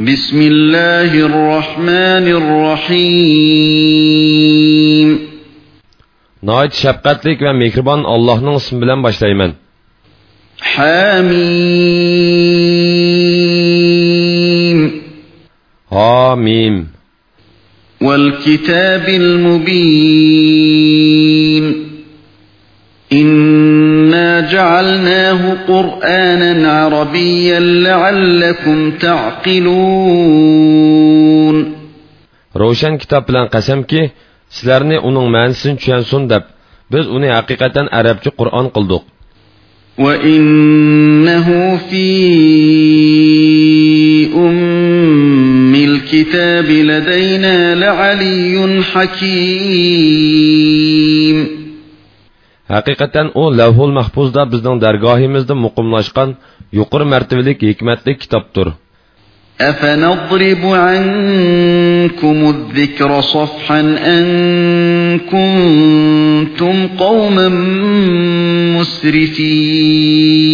بسم الله الرحمن الرحيم. ناھايىتى شەپقەتلىك ۋە مېھرىبان ئاللاھنىڭ ئىسمى بىلەن باشلايمەن حاميم حاميم والكتاب المبين إنا جعلناه قرآنا عربيا لعلكم تعقلون. روشن كتاب بلان قسم كي سلرني انو مانسن چانسون دب. بز اوني حقيقتا عربچي قرآن قلدوق. وإنه في أم الكتاب لدينا لعلي حكيم. Haqiqatan u Lavhul Mahfuzda bizning dargohimizda muqimlashgan yuqori martabalik hikmatli kitobdir. أفنضرب عنكم الذكر صفحا أن كنتم قوما مسرفين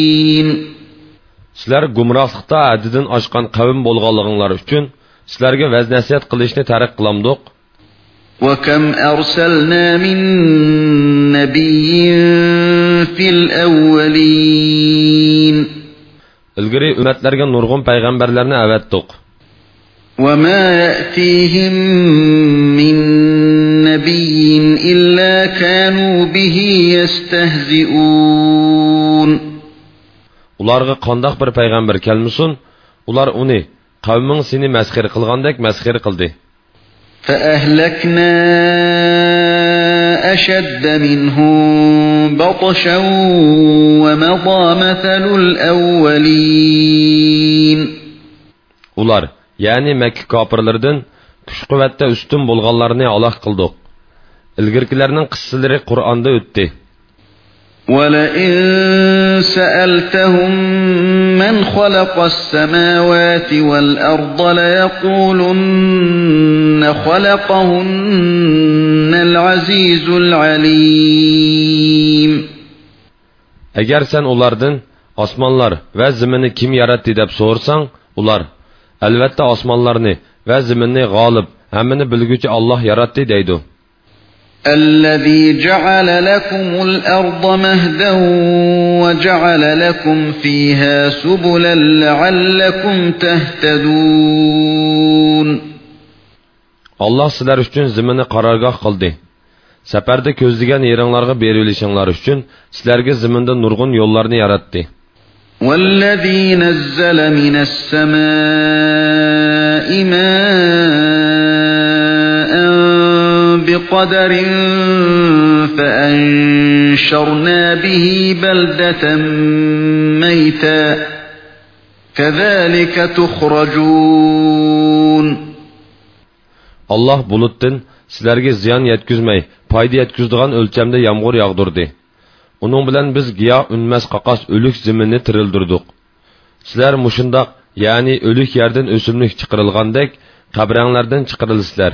Sizlar gumrohlikda haddidan oshgan qavm bo'lganliginglar uchun sizlarga vaz nasihat qilishni tariq qilamdiq. وكم أرسلنا من نبي في الأولين Ilgari ummatlarga nurg'un payg'ambarlarni avatdiq. وما يأتيهم من نبي إلا كانوا به يستهزئون Ularga qandoq bir payg'ambar kelmasin, ular uni qavming seni masxir qilgandek masxir qildi. فأهلكنا أشد منهم بطشا ومضى مثل الأولين Ular, ya'ni Makka kofirlaridan kuch-quvvatda ustun bo'lganlarni aloq qildik. Ilgirkilarning qissalari Qur'onda o'tdi. ولئن سألتهم خلق السماوات والأرض ليقولن خلقهن العزيز العليم Agar sen ulardan osmonlar va zaminni kim yaratdi deb so'rsang, ular albatta osmonlarni va zaminni g'olib, hammani bilguvchi Alloh yaratdi deydi. الذي جعل لكم الأرض مهدا وجعل لكم فيها سبلا لعلكم تهتدون Alloh sizlar uchun zaminni qarorgoh qildi. Safarda ko'zlagan yeringlarga berilishinglar uchun sizlarga zaminda nurg'un yo'llarni yaratdi. والذي نزل من السماء ماء بقدر فأنشرنا به بلدة ميتا كذلك تخرجون Allah bulutdan sizlarga ziyon yetkazmay, foyda yetkazadigan o'lchamda yomg'ir yog'dirdi. Uning bilan biz giyoh unmas qaqas o'lik zaminni tirildirdik. Sizlar mushundoq, ya'ni o'lik yerdan o'simlik chiqarilgandek, qabranglardan chiqarilsizlar.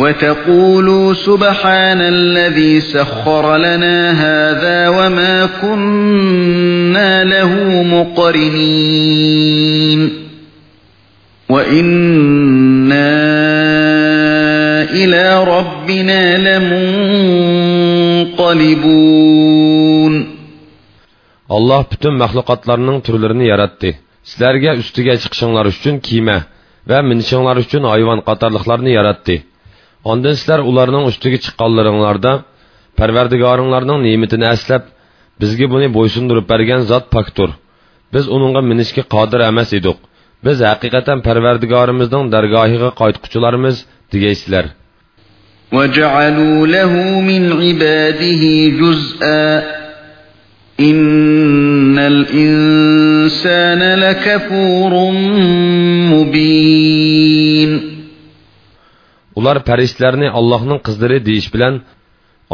وتقولوا سبحان الذي سخر لنا هذا وما كنا له مقرنين وإنا إلى ربنا لمنقلبون Allah bütün məxluqatlarının türlərini yaratdı. Sizlərə üstüge çıxışınlar üçün kiyimə və minişinlar üçün hayvan qatarlıqlarını yaratdı. Ondan sizlər ularının üstüge çıxqanlarınlarda Pərverdigarınlarının nimetini əsləb, bizga buni bo'ysundurib bergan zot poktur. Biz uningga minishga qodir emas edik. Biz haqiqatan Parvardigorimizning dargohiga qaytquchilarimiz degaysizlar. وجعلوا له من عباده جزءا إن الإنسان لكفور مبين Ular farishtalarni Allohning qizlari deyish bilan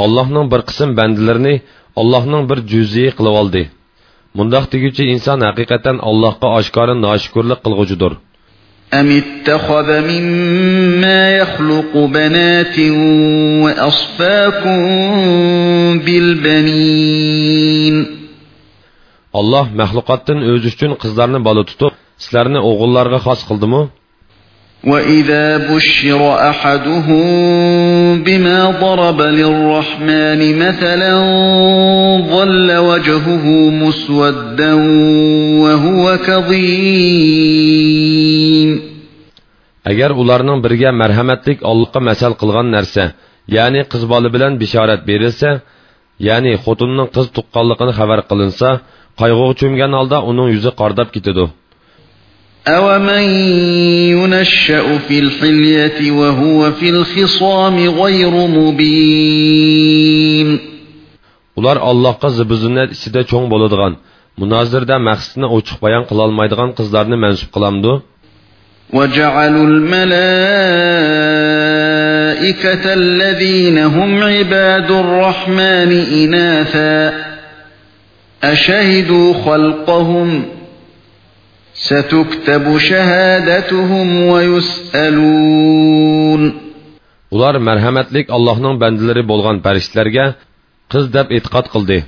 allohning bir qism bandilarini allohning bir juziyi qilib oldi mundoq deguchi inson haqiqatan allohga oshkora noshukurlik qilg'uchidir أم اتخذ مما يخلق بنات وأصفاكم بالبنين alloh maxluqotdan o'zi uchun qizlarni bola tutib sizlarni o'g'illarga xos qildimi وَإِذَا بُشِّرَ أَحَدُهُم بِمَا ضَرَبَ لِلرَّحْمَنِ مَثَلًا ظَلَّ وَجْهُهُ مُسْوَدًّا وَهُوَ كَظِيمٌ agar ularning biriga marhamatlik allohga masal qilgan narsa ya'ni qiz bola bilan bishorat berilsa ya'ni xotinning qiz tuqqanligini xabar qilinsa qayg'uga cho'mgan holda uning yuzi qordab ketadi أَوَمَن يُنَشَّأُ فِي الْحِلْيَةِ وَهُوَ فِي الْخِصَامِ غَيْرُ مُبِينٍ ular allohga zibizinnat ichida cho'ng bo'ladigan munozirda maqsadni ochiq bayon qilolmaydigan qizlarni mansub qilamdu وَجَعَلُوا الْمَلَائِكَةَ الَّذِينَ هُمْ عِبَادُ الرَّحْمَنِ إِنَاثًا أَشَهِدُوا خَلْقَهُمْ ۚ سَتُكْتَبُ شَهَادَتُهُمْ وَيُسْأَلُونَ ular marhamatlik allohning bandalari bo'lgan farishtalarga qiz deb e'tiqod qildi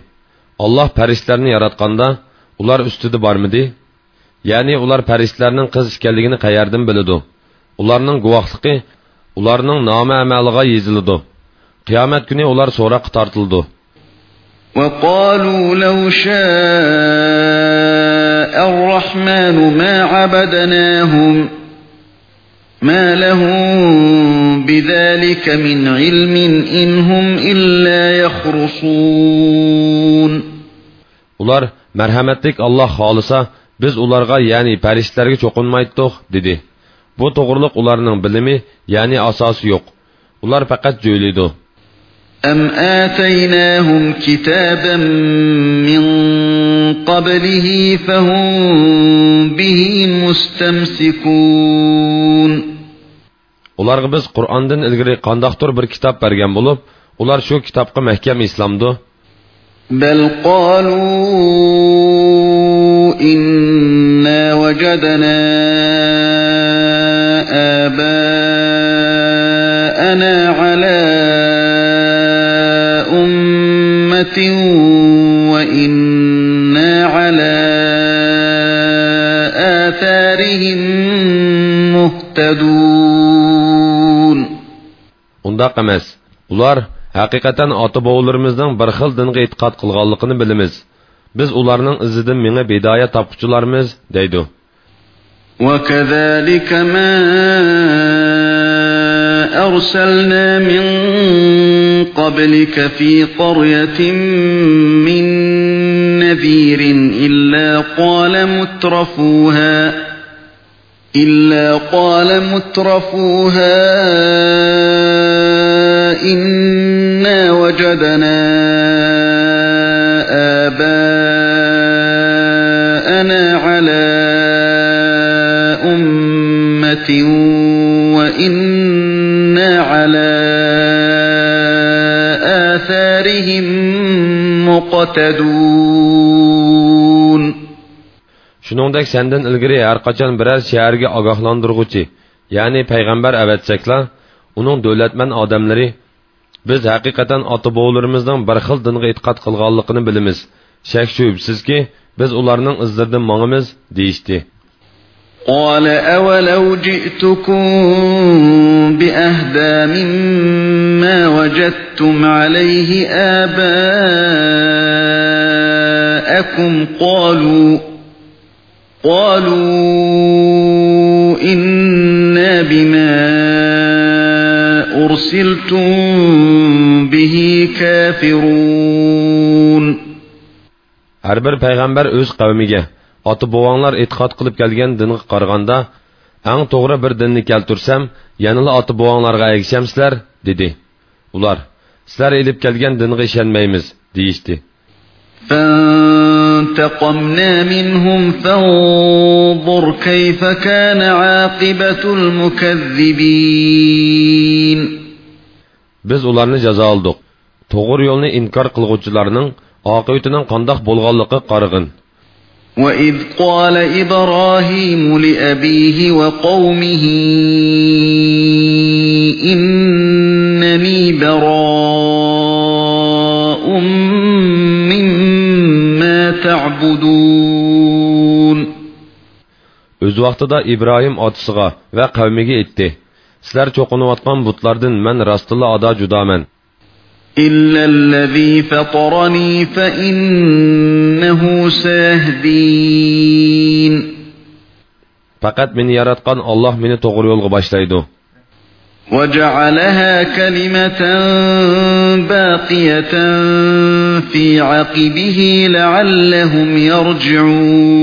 alloh farishtalarni yaratganda ular ustida bormidi ya'ni ular farishtalarning qiz ekanligini qayerdan biladi ularning guvohligi ularning nomi amaliga yeziladi qiyomat kuni ular so'roqqa tortildi وَقَالُوا لَوْ شَاءَ الرَّحْمَنُ مَا عَبَدْنَاهُمْ مَا لَهُم بِذَلِكَ مِنْ عِلْمٍ إِنْ هُمْ إِلَّا يَخْرُصُونَ ular marhamatlik alloh xohlasa biz ularga ya'ni farishtalarga cho'qinmaydiq dedi bu to'g'riliq ularning bilimi ya'ni asosi yo'q ular faqat jo'ylaydi أَمْ آتَيْنَاهُمْ كِتَابًا مِّن قَبْلِهِ فَهُم بِهِ مُسْتَمْسِكُونَ ularga biz qur'ondan ilgari qandoqdir bir kitob bergan bo'lib ular shu kitobga mahkam islomdi بَلْ قَالُوا إِنَّا وَجَدْنَا آبَاءَنَا عَلَى أُمَّةٍ وَإِنَّا undaq emas ular haqiqatan ota bovlarimizning bir xil dinga e'tiqod qilganligini bilamiz biz ularning izidan mengib hidoyat topquchilarmiz deydi وَكَذَلِكَ مَا أَرْسَلْنَا مِن قَبْلِكَ فِي قَرْيَةٍ مِّن نَّذِيرٍ إِلَّا قَالَ مُتْرَفُوهَا إِلَّا قَالَ مُتْرَفُوهَا إِنَّا وَجَدْنَا آبَاءَنَا عَلَى أُمَّةٍ وَإِنَّا عَلَى آثَارِهِم مُقْتَدُونَ. Shuningdek sendan ilgari har qachon biror shaharga ogohlantirg'uchi ya'ni payg'ambar avatsaklar uning davlatman odamlari biz haqiqatan ota bovlarimizning bir xil dinga e'tiqod qilganligini bilamiz shak shubsizki biz ularning izlaridan mongimiz deyishdi قال أولو جئتكم بأهدى مما وجدتم عليه آباءكم قالوا قالوا إنا بما أرسلتم به كافرون har bir payg'ambar o'z qavmiga ota bovonglar e'tiqod qilib kelgan dinga qaraganda eng to'g'ri bir dinni keltursam yanala ota bovonglarga ergishamsizlar dedi ular sizlar ilib kelgan dinga ishonmaymiz deyishdi فانتقمنا منهم فانظر كيف كان عاقبة المكذبين biz ularni jazo oldik to'g'ri yo'lni inkor qilg'uvchilarning oqibatining qandoq bo'lganligi qarag'in وإذ قال إبراهيم لأبيه وقومه إنني براء vaqtida ibrohim otasiga va qavmiga aytdi sizlar cho'qinayotgan butlardan man rostilla ado judoman إلا الذي فطرني فإنه سيهدين faqat meni yaratgan olloh meni to'g'ri yo'lga boshlaydi وجعلها كلمة باقية في عقبه لعلهم يرجعون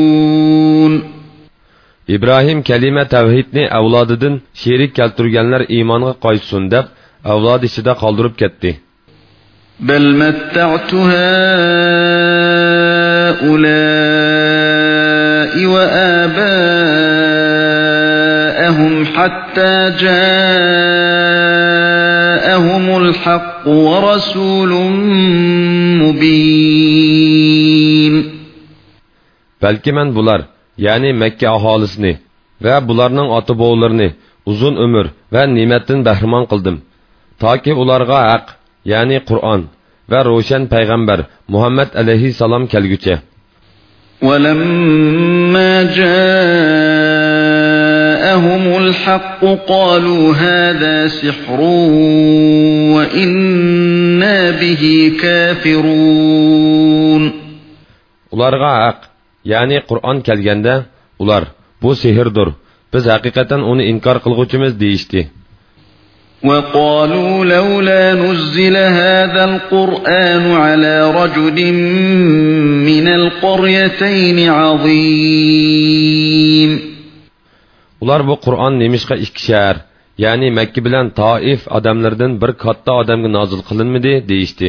ibrohim kalima tavhidni avlodidan sherik keltirganlar iymonga qaytsin deb avlod ichida qoldirib ketdi بل متعت هؤلاء وآباءهم حتى جاءهم الحق ورسول مبين balki man bular ya'ni makka aholisini va bularning ota bovlarini uzun umr va ne'matdan bahramon qildim toki ularga haq ya'ni qur'on va ro'shan payg'ambar muhammad alayhissalom kelgucha ولما جاءهم الحق قالوا هذا سحر وإنا به كافرون ularga haq ya'ni qur'on kelganda ular bu sehrdir biz haqiqatan uni inkor qilg'uvchimiz deyishdi وقالوا لولا نزل هذا القرآن على رجل من القريتين عظيم ular bu qur'on nemishqa ikki shahar ya'ni makka bilan toif odamlardan bir katta odamga nozil qilinmidi deyishdi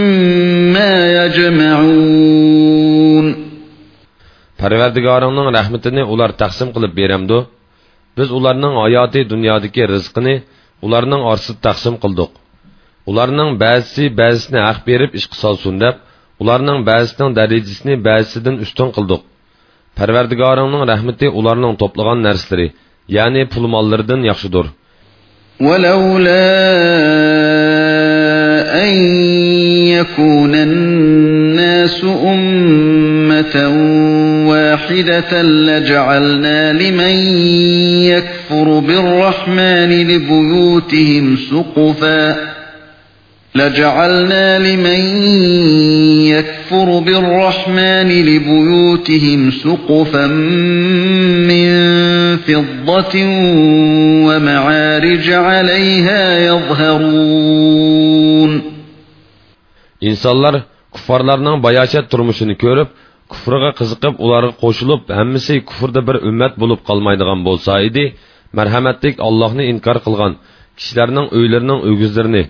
يجمعون parvardigoringning rahmatini ular taqsim qilib beramdu biz ularning hayoti dunyodagi rizqini ularning orasida taqsim qildik ularning ba'zisi ba'zisini haq berib ish qilsin deb ularning ba'zisining darajasini ba'zisidan ustun qildik parvardigoringning rahmati ularning to'plagan narsalari ya'ni pul mollaridan yaxshidir ولولا أن يكون الناس أمة واحدة لجعلنا لمن يكفر بالرحمن لبيوتهم سقفا لجعلنا لمن يكفر بالرحمن لبيوتهم سقفا من فضة ومعارج عليها يظهرون insonlar kuffarlarning bayashat turmushini ko'rib kufriga qiziqib ularga qo'shilib hammasi kufrda bir ummat bo'lib qolmaydigan bo'lsa edi marhamatlik allohni inkor qilgan kishilarning uylarining o'gizlarini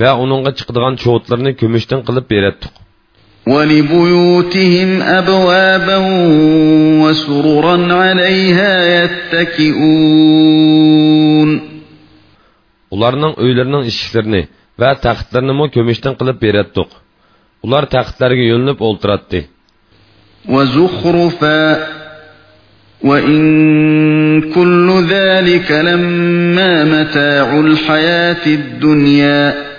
va uningga chiqadigan cho'tlarni kumushdan qilib beratdik ولبيوتهم أبوابا وسررا عليها يتكئون ularning uylarining eshiklarini va taxtlarini kumushdan qilib beratdik ular taxtlarga yo'linib o'ltiratdi وزخرفا وإن كل ذلك لما متاع الحياة الدنيا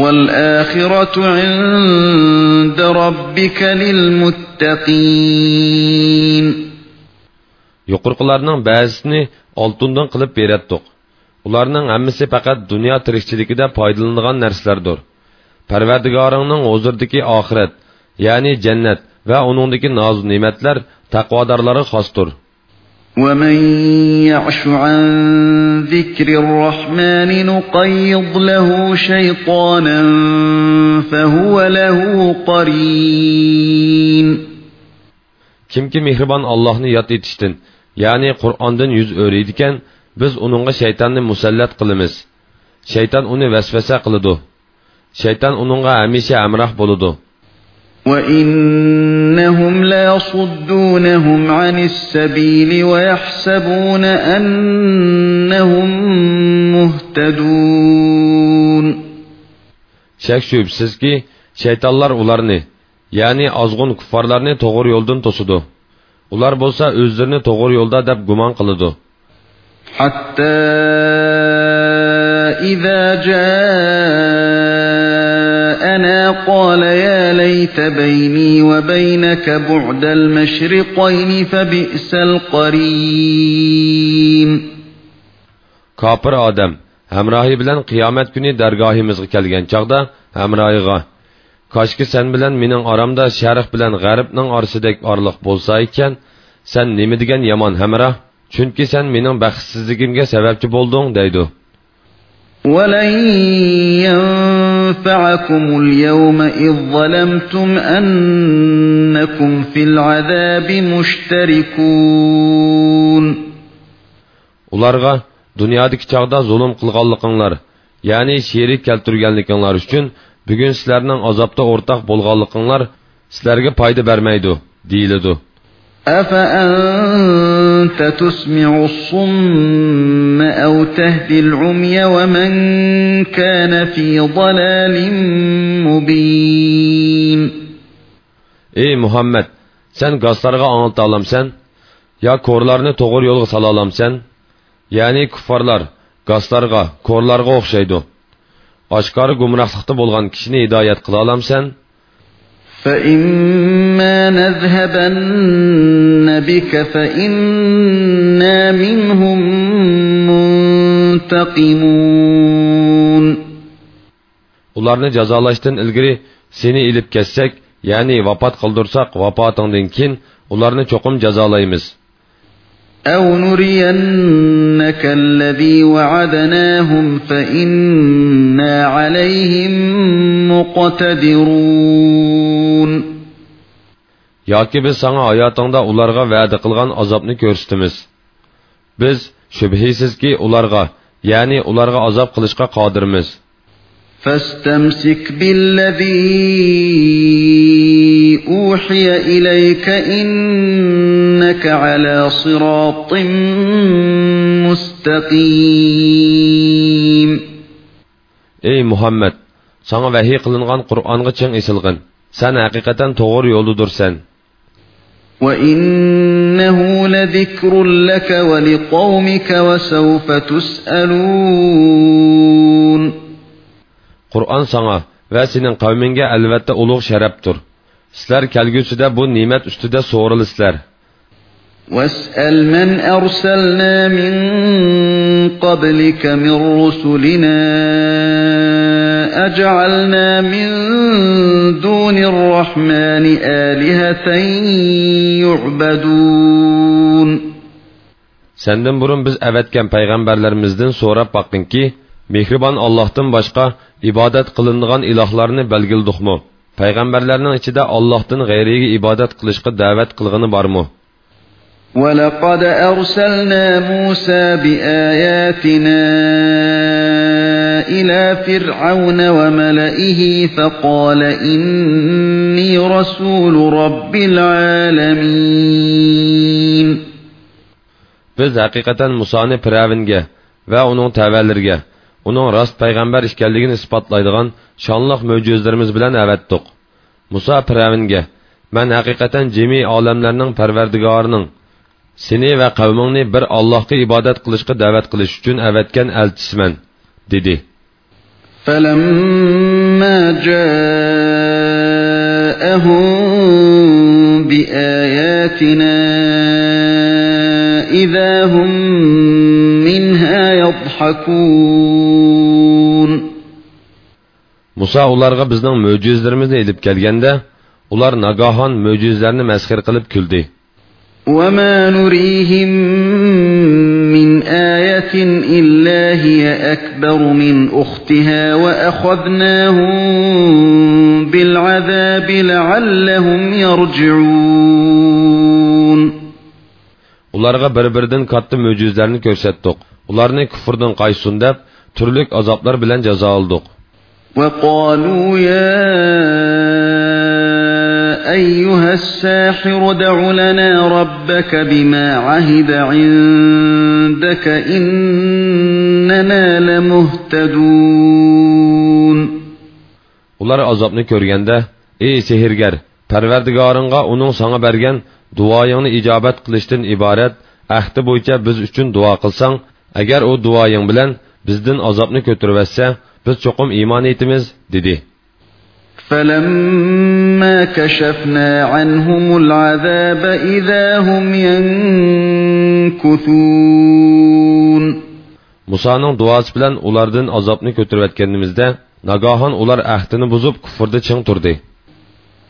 والآخرة عند ربك للمتقين yuqorqilarning ba'zisini oltindan qilib beratdik ularning hammasi faqat dunyo tirikchiligida foydalanadigan narsalardir parvardigoringning huzuridagi oxirat ya'ni jannat va uningdagi noz ne'matlar taqvodorlarga xosdir ومن يعش عن ذكر الرحمن نقيض له شيطانا فهو له قرين kimki mehribon allohni yod etishdan ya'ni qur'ondan yuz o'raydikan biz uningga shaytonni musallat qilamiz shayton uni vasvasa qiladi shayton uningga hamisha amroh bo'ladi وَإِنَّهُمْ لَيَصُدُّونَهُمْ عَنِ السَّبِيلِ وَيَحْسَبُونَ أَنَّهُمْ مُهْتَدُونَ Şək şübhsiz ki, şeytanlar ularını, yani azğun kuffarlarını doğru yoldan tosudu. Ular bolsa özlerini doğru yolda dep guman kılıdı. Hatta إذا جاءنا قال يا ليت بيني وبينك بعد المشرقين فبئس القرين Kapır Adem, həmrahi bilan qiyomat kuni dargohimizga kelgan chaqda hamrohiga koshki sen bilan mening oramda sharq bilan g'arbning orasidek orliq bo'lsa ekan sen nima degan yomon hamroh chunki sen mening baxtsizligimga sababchi bo'lding deydi ولن ينفعكم اليوم إذ ظلمتم أنكم في العذاب مشتركون ularga dunyodagi chog'da zulm qilganliginglar ya'ni sherik keltirganliginglar uchun bugun sizlarning azobda o'rtoq bo'lganliginglar sizlarga foyda bermaydi deyiladi أفأنت تسمع الصم أو تهدي العمي ومن كان في ضلال مبين Ey Muhammed, sen gazlarga anlata alamsan, ya korlarni to'g'ri yo'lga sala alamsan? Ya'ni kuffarlar gazlarga, korlarga o'xshaydi. Oshkori gumrohlikda bo'lgan kishini hidoyat qila olamsan? فإما نذهبن بك فإنا منهم منتقمون Ularni jazolashdan ilgari seni ilib ketsak, ya'ni vafot qildirsak, vafotingdan keyin ularni cho'qim jazolaymiz. أو نرينك الذي وعدناهم فإنا عليهم مقتدرون yoki biz sana hayotingda ularga va'da qilgan azobni ko'rsatamiz biz shubhisizki ularga ya'ni ularga azob qilishga qodirmiz فاستمسك بالذي أوحي إليك إنك على صراط مستقيم ey muhammad sana vahiy qilingan qur'onga ching esilg'in sen haqiqatan to'g'ri yo'ldudursan وإنه لذكر لك ولقومك وسوف تسألون qur'on sana va sening qavmingga albatta ulug' sharafdir sizlar kelgusida bu ne'mat ustida so'rilisizlar واسأل من أرسلنا من قبلك من رسلنا أجعلنا من دون الرحمن آلهة يعبدون Senden burun biz əvətkən peyğəmbərlərimizdən so'rab baqdinki, mehribon Allohdan boshqa ibodat qilinadigan ilohlarni belgildiqmi? Payg'ambarlarning ichida Allohdan g'ayriga ibodat qilishga da'vat qilgani bormi? ولقد أرسلنا موسى بآياتنا إلى فرعون وملئه فقال إني رسول رب العالمين Biz haqiqatan Musoni Piravinga va uning tavallariga, uning rost payg'ambar ekanligini isbotlaydigan shonliq mo'jizlarimiz bilan avatdiq. Musa Piravinga, "Men haqiqatan jami olamlarning parvardigorining seni va qavmingni bir Allohga ibodat qilishga da'vat qilish uchun avatgan elchisman", dedi. فلما جاءهم بآياتنا إذا هم منها يضحكون Musa ularga bizning mo'jizlarimizni elib kelganda, ular nagahon mo'jizlarni masxir qilib kuldi. وما نريهم من آية إلا هي أكبر من أختها وأخذناهم بالعذاب لعلهم يرجعون ularga bir biridan katta mo'jizlarni ko'rsatdik ularni kufrdan qaysun deb turlik azoblar bilan jazo oldik وقالوا يا أيها الساحر دع لنا ربك بما عهد عندك إننا لمهتدون ular azobni ko'rganda ey sehrgar parvardigoringga uning sanga bergan duoyingni ijobat qilishdan iborat ahdi bo'yicha biz uchun duo qilsang agar u duoying bilan bizdan azobni ko'tirvatsa biz cho'qim iymon etamiz dedi فلما كشفنا عنهم العذاب إذا هم ينكثون musoning duosi bilan ulardan azobni ko'tirayotganimizda nagohon ular ahdini buzib kufrda ching turdi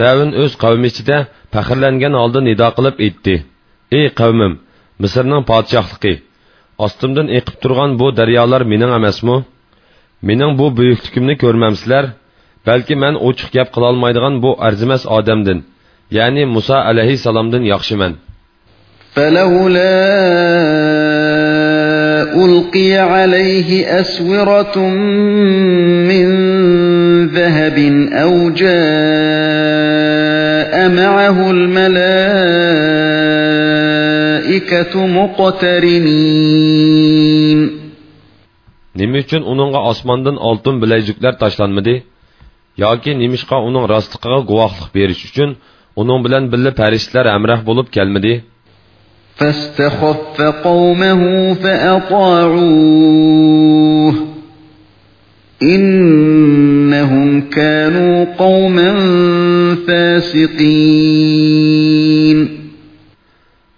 Firavun o'z qavmi ichida faxrlangan holda nido qilib aytdi: "Ey qavmim, Misrning podshohligi, ostimdan eqib turgan bu daryolar mening emasmi? Mening bu buyukligimni ko'rmamsizlar? Balki men ochiq gap qila olmaydigan bu arzimas odamdan, ya'ni Musa alayhisalomdan yaxshiman." ألقي عليه أسورة من ذهب أو جاء معه الملائكة مقترنين Nima uchun uningga osmondan oltin bilajuklar tashlanmadi? yoki nimishqa uning rostligiga guvohlik berish uchun uning bilan birga farishtalar hamroh bo'lib kelmadi? فاستخف قومه فأطاعوه إنهم كانوا قوما فاسقين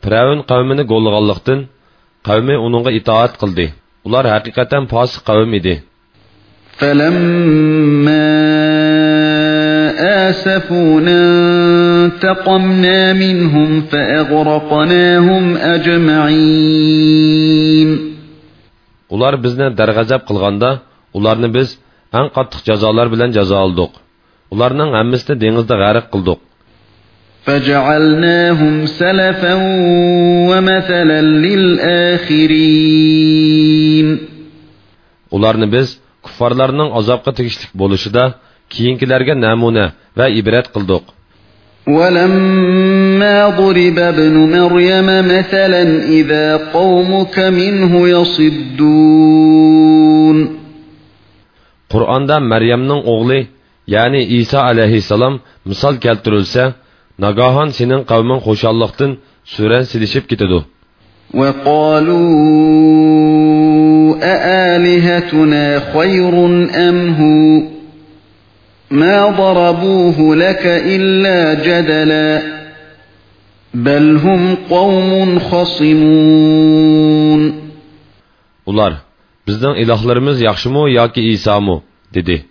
Firavun qavmini qo'llaganlikdan qavmi uningga itoat qildi. Ular haqiqatan fosiq qavm edi. فلما آسفونا انتقمنا منهم فأغرقناهم أجمعين Ular bizni darg'azab qilganda, ularni biz eng qattiq jazolar bilan jazo oldik. Ularning hammasini dengizda g'arq qildik. فجعلناهم سلفا ومثلا للآخرين Ularni biz kuffarlarning azobga tegishlik bo'lishida keyingilarga namuna va ibrat qildik. ولما ضرب ابن مريم مثلا إذا قومك منه يصدون Qur'onda Maryamning o'g'li, ya'ni Isa alayhissalom misol keltirilsa, nagohon sening qavming xushalliqdan suran silishib ketadi. وقالوا أآلهتنا خير أم هو ما ضربوه لك إلا جدلا بل هم قوم خصمون Ular, bizning ilohlarimiz yaxshimi yoki Isomi? dedi.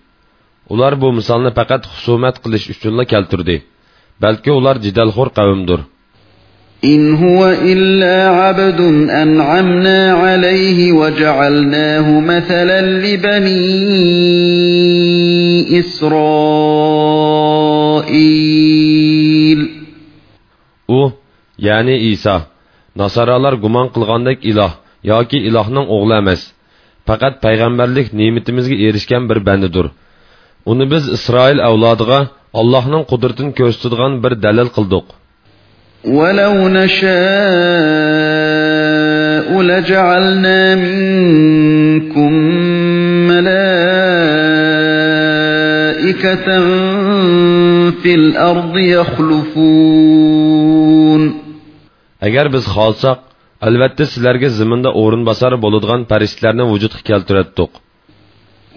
Ular bu misolni faqat husumat qilish uchunla keltirdi. Balki ular jidalxo'r qavmdir. إن هو إلا عبد أنعمنا عليه وجعلناه مثلا لبني إسرائيل U, ya'ni Isa, Nasaralar gumon qilgandek iloh yoki ilohning o'g'li emas. Faqat payg'ambarlik ne'matimizga erishgan bir bandidir. Uni biz Isroil avlodiga Allohning qudratini ko'rsatadigan bir dalil qildik. ولو نشاء لجعلنا منكم ملائكة في الأرض يخلفون agar biz xohlasak albatta sizlarga ziminda o'rin bosari bo'ladigan farishtalarni vujudga keltiratdik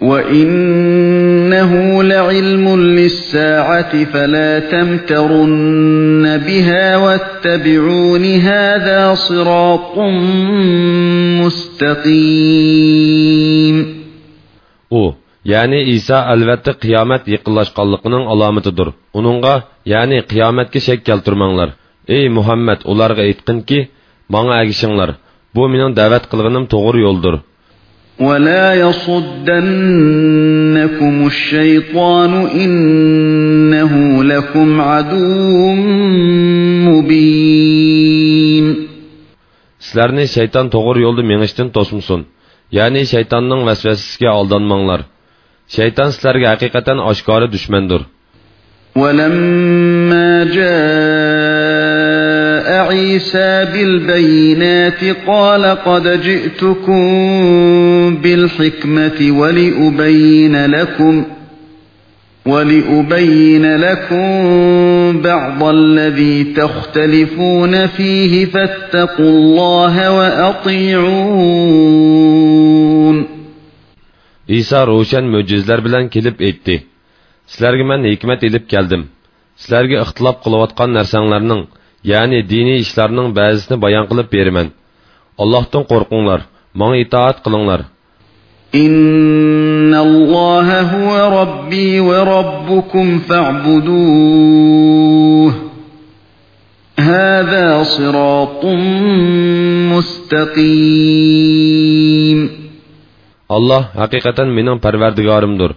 وَإِنَّهُ لَعِلْمٌ لِلسَّاعَةِ فَلَا تَمْتَرُنَّ بِهَا وَاتَّبِعُونِ هَذَا صِرَاطٌ مُسْتَقِيمٌ u ya'ni iso albatta qiyomat yaqinlashganligining alomatidir uningga ya'ni qiyomatga shak keltirmanglar ey muhammad ularga aytqinki manga agishinglar bu mening da'vat qilganim to'g'ri yo'ldir ولا يصدنكم الشيطان إنه لكم عدو مبين sizlarni shayton to'g'ri yo'lda mengishdan to'smasin ya'ni shaytonning vasvasasiga aldanmanglar shayton sizlarga haqiqatan oshkora dushmandir ولما جاء عيسى بالبينات قال قد جئتكم بالحكمة ولأبين لكم ولأبين لكم بعض الذي تختلفون فيه فاتقوا الله وأطيعون. ئەيسا روشەن مۆجىزىلەر بىلەن كېلىپ ئېيتتى سىلەرگە مەن ھېكمەت ئېلىپ كەلدىم سىلەرگە ئىختىلاپ قىلىۋاتقان نەرسەڭلارنىڭ يەنى دىنىي ئىشلارنىڭ بەزىسىنى بايان قىلىپ بېرىمەن ئاللاھتىن قورقۇڭلار ماڭا ئىتائەت قىلىڭلار إن الله هو ربي وربكم فاعبدوه هذا صراط مستقيم alloh haqiqatan mening parvardigorimdir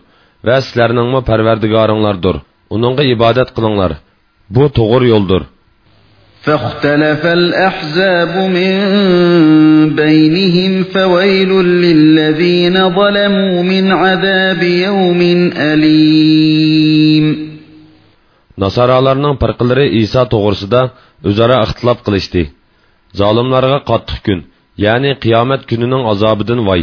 va sizlarningmi parvardigoringlardir uningga ibodat qilinglar bu to'g'ri yo'ldir فاختلف الأحزاب من بينهم فويل للذين ظلموا من عذاب يوم أليم nasoralarning firqalari iso to'g'risida o'zaro ixtilof qilishdi zolimlarga qattiq kun ya'ni qiyomat kunining azobidan voy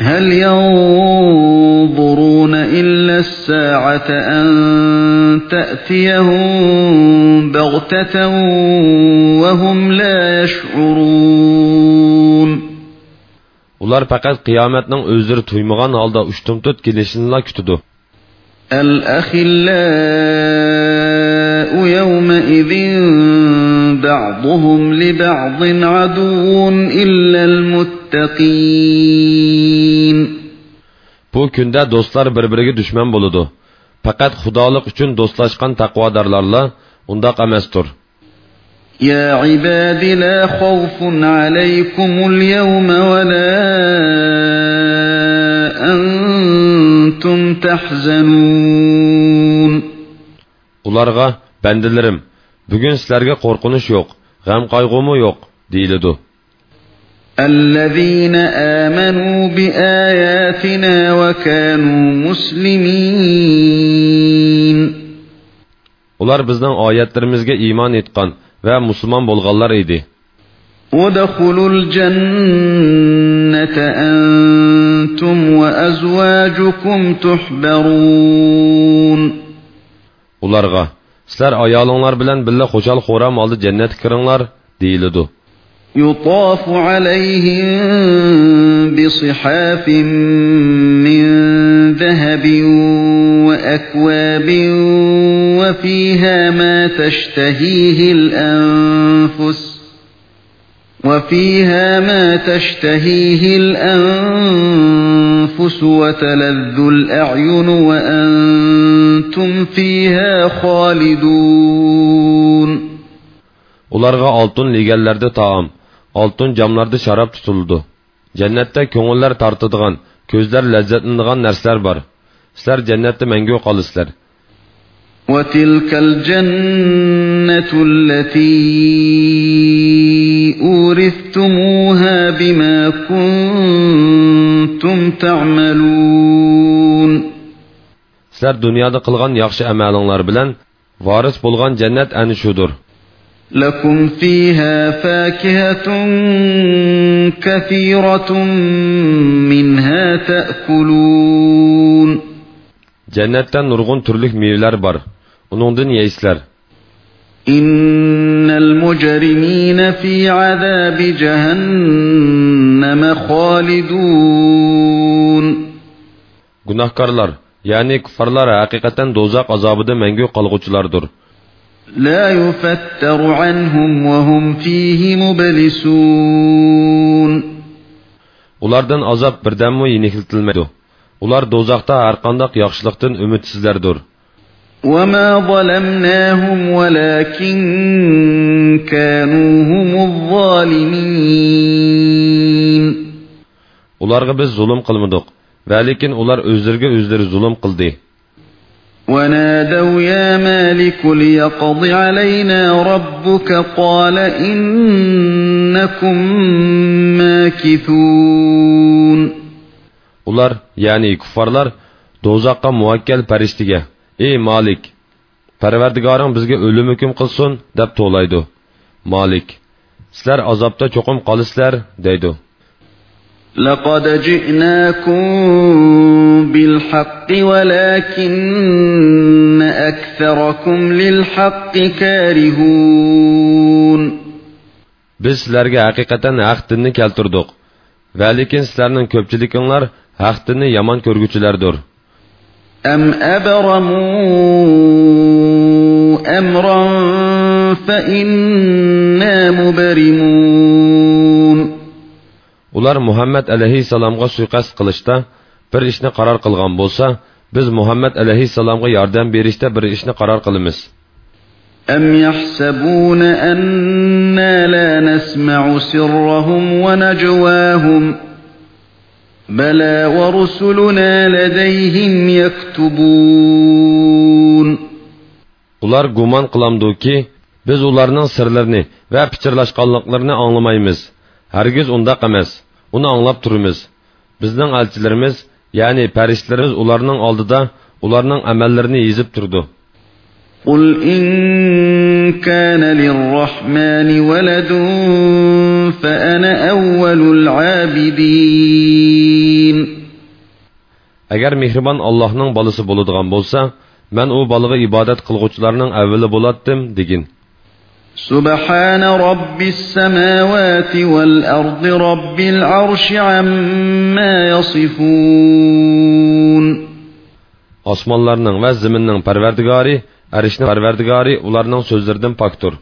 هل ينظرون إلا الساعة أن تأتيهم بغتة وهم لا يشعرون ular faqat qiyomatning o'zlari tuymagan holda ushtumtut kelishini kutidi الأخلاء يومئذ بعضهم لبعض عدو إلا المتقين bu kunda do'stlar bir biriga dushman bo'ladi faqat xudolik uchun do'stlashgan taqvodorlarla undoq emasdir يا عباد لا خوف عليكم اليوم ولا أنتم تحزنون ularga bandilarim bugun sizlarga qo'rqinish yo'q g'am qayg'umi yo'q deyiladi الذين آمنوا بآياتنا وكانوا مسلمين ular bizning oyatlarimizga iymon etgan va musulmon bo'lganlar edi ودخلوا الجنة أنتم وأزواجكم تحبرون ularga sizlar ayolinglar bilan birga xo'shal xo'ram oldi jannatga kiringlar deyiladi يطاف عليهم بصحاف من ذهب وأكواب وفيها ما تشتهيه الأنفس وفيها ما تشتهيه الأنفس وتلذ الأعين وأنتم فيها خالدون ularga oltin leganlarda taom oltin jamlarda sharob tutildi jannatda ko'ngillar tortadigan ko'zlar lazzatlanadigan narsalar bor sizlar jannatda mangu qolasizlar وتلك الجنة التي أورثتموها بما كنتم تعملون sizlar dunyoda qilgan yaxshi amalinglar bilan voris bo'lgan jannat ana shudir لكم فيها فاكهة كثيرة منها تأكلون jannatda nurg'un turli mevalar bor uningdan yeysizlar إن المجرمين في عذاب جهنم خالدون Günahkarlar, yani kuffarlar hakikaten dozak azabıda mengü kalgıçılardır. لا يفتر عنهم وهم فيه مبلسون Ulardan azap birdamı yenikiltilmedi. Ular dozaqda har qandaq yaxshilikdan ümidsizlardir. وما ظلمناهم ولكن كانوا هم الظالمين Ularga biz zulm qilmadik, va lekin ular o'zlariga o'zlari zulm qildi. ونادوا يا مالك ليقض علينا ربك قال إنكم ماكثون Ular, ya'ni kuffarlar dozaqqa muvakkal farishtaga: "Ey Malik, Parvardigoring bizga o'lim hukm qilsin" deb to'laydi. Malik: "Sizlar azobda cho'qim qolisizlar" deydi. لقد جئناكم بالحق ولكن أكثركم للحق كارهون Biz sizlarga haqiqatan haq dinni keltirdik. Va lekin sizlarning ko'pchiliginglar haq dinni yomon ko'rguchilardir. أم أبرموا أمرا فإنا مبرمون Ular Muhammad alayhissalomga suiqasd qilishda bir ishni qaror qilgan bo'lsa, biz Muhammad alayhissalomga yordam berishda bir ishni qaror qilamiz. أم يحسبون أنا لا نسمع سرهم ونجواهم بلى ورسلنا لديهم يكتبون Ular gumon qilamdiki, biz ularning sirlarini va pichirlashganliklarini anglamaymiz. Hargiz undaq emas. Uni anglab turimiz. Bizning elchilarimiz, ya'ni farishtalarimiz ularning oldida ularning amallarini yezib turdi. قل إن كان للرحمن ولد فأنا أول العابدين Agar mehribon Allohning bolasi bo'ladigan bo'lsa, men u bolaga ibodat qilguvchilarning avvali bo'latdim, degin. سبحان رب السماوات والأرض رب العرش عما يصفون Osmonlarning va zaminning Parvardigori, arishning Parvardigori ularning so'zlaridan pokdir.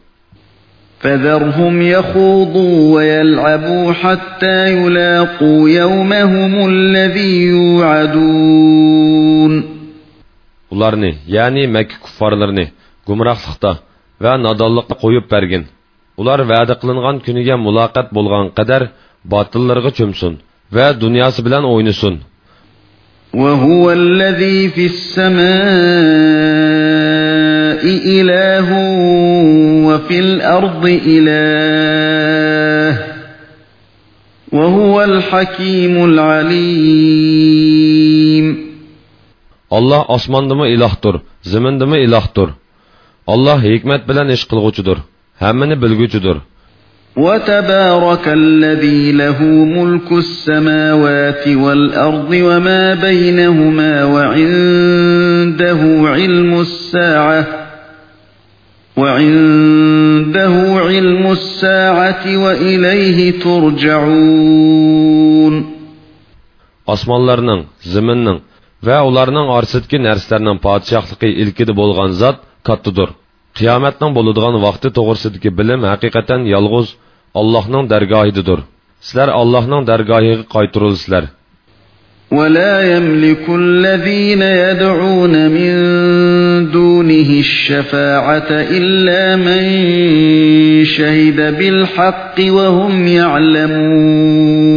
فذرهم يخوضوا ويلعبوا حتى يلاقوا يومهم الذي يوعدون Ularni, ya'ni Makka kuffarlarini gumrohlikda va nodonlikda qo'yib bergin. Ular va'da qilingan kuniga muloqot bo'lgan qadar botillarga cho'msin va dunyosi bilan o'ynasin. وهو الذي في السماء إله وفي الأرض إله وهو الحكيم العليم Allah osmondimi ilohdir, zimindimi ilohdir. Allah hikmat bilan ish qilg'uchidir, hammani bilguvchidir. وتبارك الذي له ملك السماوات والأرض وما بينهما وعنده علم الساعة وعنده علم الساعة وإليه ترجعون Osmonlarning, ziminning va ularning orasidagi narsalarning podshohligi ilkida bo'lgan zot kattadir. Qiyomatning bo'ladigan vaqti to'g'risidagi bilim haqiqatan yolg'iz Allohning dargohidadir. Sizlar Allohning dargohiga qaytirilsizlar. ولا يملك الذين يدعون من دونه الشفاعة إلا من شهد بالحق وهم يعلمون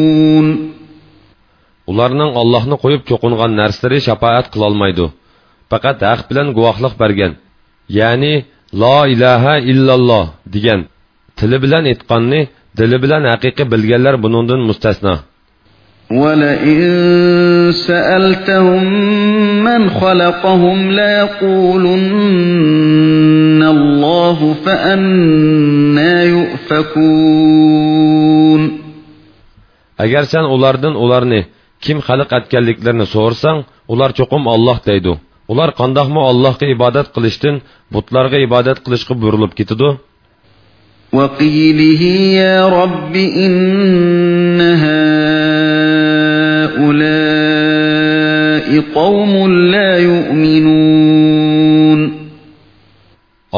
Ularning Allohni qo'yib cho'qingan narsalari shafaat qila olmaydi. Faqat haq bilan guvohlik bergan, ya'ni la ilaha illalloh degan tili bilan aytganni dili bilan haqiqiy bilganlar buningdan mustasno. ولئن سألتهم من خلقهم ليقولن الله فأنا يؤفكون Agar sen ulardan ularni kim xalq etganliklarini so'rsang, ular cho'qim Alloh deydi. Ular qandoqmi allohga ibodat qilishdan butlarga ibodat qilishga burilib ketidi وقيله يا رب إن هؤلاء قوم لا يؤمنون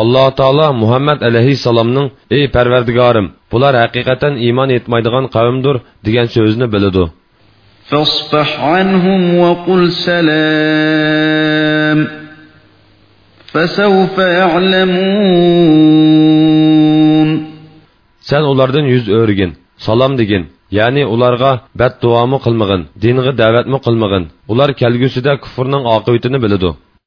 alloh taolo muhammad alayhissalomning ey parvardigorim bular haqiqatan iymon etmaydigan qavmdir degan so'zni biladi فاصفح عنهم وقل سلام فسوف يعلمون sen ulardan yuz o'rgin salom degin ya'ni ularga badduomi qilmag'in dinga da'vatmi qilmag'in ular kelgusida kufrning oqibatini biladi